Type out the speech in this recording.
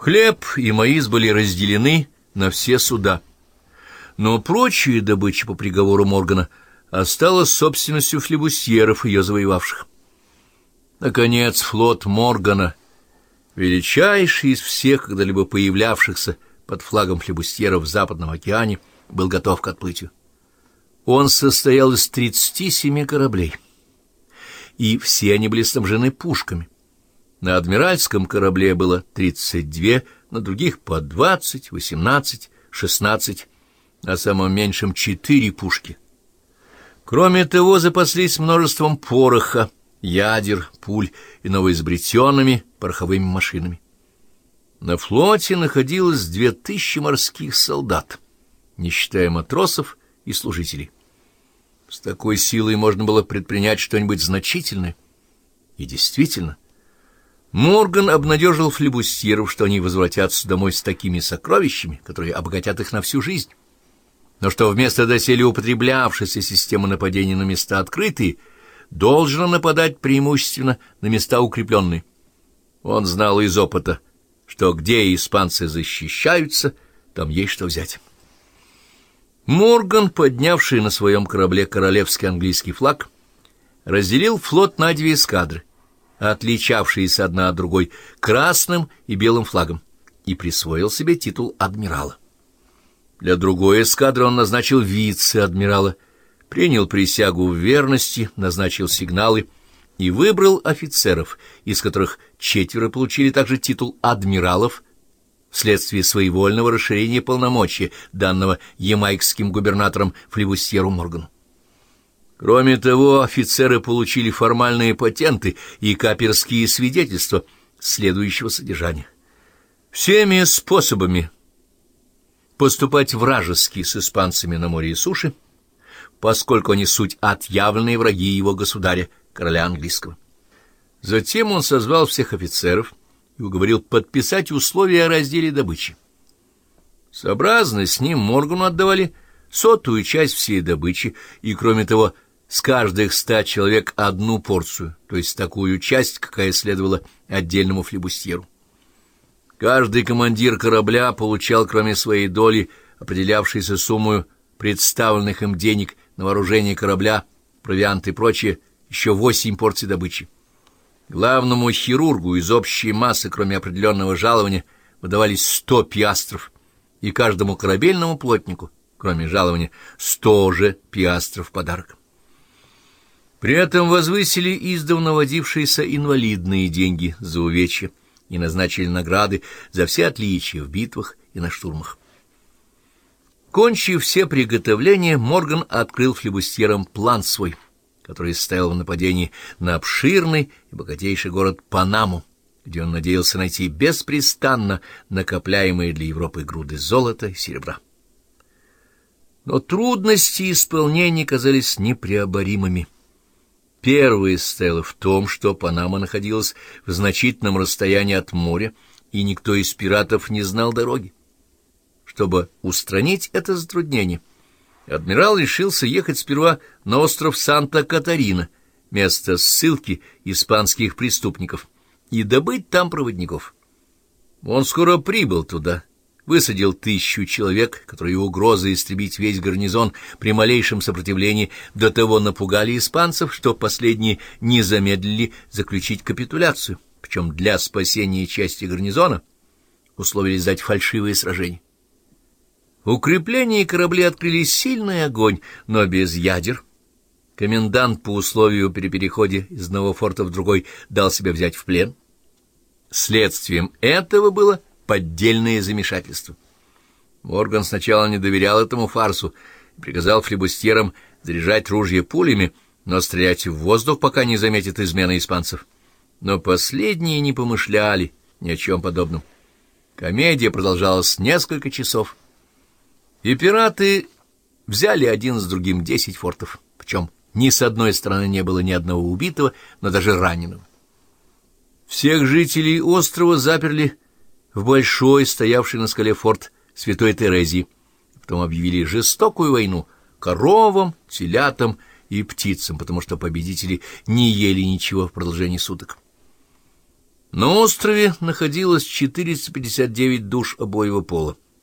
Хлеб и маис были разделены на все суда, но прочая добыча по приговору Моргана осталась собственностью флебусьеров, ее завоевавших. Наконец, флот Моргана, величайший из всех когда-либо появлявшихся под флагом флебустьеров в Западном океане, был готов к отплытию. Он состоял из 37 кораблей, и все они были снабжены пушками. На адмиральском корабле было 32, на других по 20, 18, 16, на самом меньшем 4 пушки. Кроме того, запаслись множеством пороха, ядер, пуль и новоизобретенными пороховыми машинами. На флоте находилось две тысячи морских солдат, не считая матросов и служителей. С такой силой можно было предпринять что-нибудь значительное. И действительно, Морган обнадежил флебустьеров, что они возвратятся домой с такими сокровищами, которые обогатят их на всю жизнь. Но что вместо доселе употреблявшейся системы нападения на места открытые, должно нападать преимущественно на места укрепленные. Он знал из опыта, что где испанцы защищаются, там есть что взять. Морган, поднявший на своем корабле королевский английский флаг, разделил флот на две эскадры, отличавшиеся одна от другой красным и белым флагом, и присвоил себе титул адмирала. Для другой эскадры он назначил вице-адмирала, принял присягу в верности, назначил сигналы и выбрал офицеров, из которых четверо получили также титул адмиралов, вследствие своевольного расширения полномочий, данного ямайкским губернатором Флевусьеру Моргану. Кроме того, офицеры получили формальные патенты и каперские свидетельства следующего содержания. Всеми способами поступать вражески с испанцами на море и суше, поскольку они суть отъявленные враги его государя, короля английского. Затем он созвал всех офицеров, и уговорил подписать условия о разделе добычи. Сообразно с ним Моргану отдавали сотую часть всей добычи, и, кроме того, с каждых ста человек одну порцию, то есть такую часть, какая следовала отдельному флебустьеру. Каждый командир корабля получал, кроме своей доли, определявшейся сумму представленных им денег на вооружение корабля, провиант и прочее, еще восемь порций добычи. Главному хирургу из общей массы, кроме определенного жалования, выдавались сто пиастров, и каждому корабельному плотнику, кроме жалования, сто же пиастров в подарок. При этом возвысили издавна водившиеся инвалидные деньги за увечья и назначили награды за все отличия в битвах и на штурмах. Кончив все приготовления, Морган открыл флебустьерам план свой — который стоял в нападении на обширный и богатейший город Панаму, где он надеялся найти беспрестанно накопляемые для Европы груды золота и серебра. Но трудности исполнения казались непреоборимыми. Первое стояло в том, что Панама находилась в значительном расстоянии от моря, и никто из пиратов не знал дороги. Чтобы устранить это затруднение, адмирал решился ехать сперва на остров Санта-Катарина, место ссылки испанских преступников, и добыть там проводников. Он скоро прибыл туда, высадил тысячу человек, которые угрозы истребить весь гарнизон при малейшем сопротивлении до того напугали испанцев, что последние не замедлили заключить капитуляцию, причем для спасения части гарнизона условились дать фальшивые сражения. Укрепления и корабли открыли сильный огонь, но без ядер. Комендант по условию при переходе из одного форта в другой дал себя взять в плен. Следствием этого было поддельное замешательство. Морган сначала не доверял этому фарсу и приказал флебустьерам заряжать ружья пулями, но стрелять в воздух, пока не заметит измены испанцев. Но последние не помышляли ни о чем подобном. Комедия продолжалась несколько часов. И пираты взяли один с другим десять фортов, причем ни с одной стороны не было ни одного убитого, но даже раненого. Всех жителей острова заперли в большой, стоявший на скале форт Святой Терезии. Потом объявили жестокую войну коровам, телятам и птицам, потому что победители не ели ничего в продолжении суток. На острове находилось 459 душ обоего пола.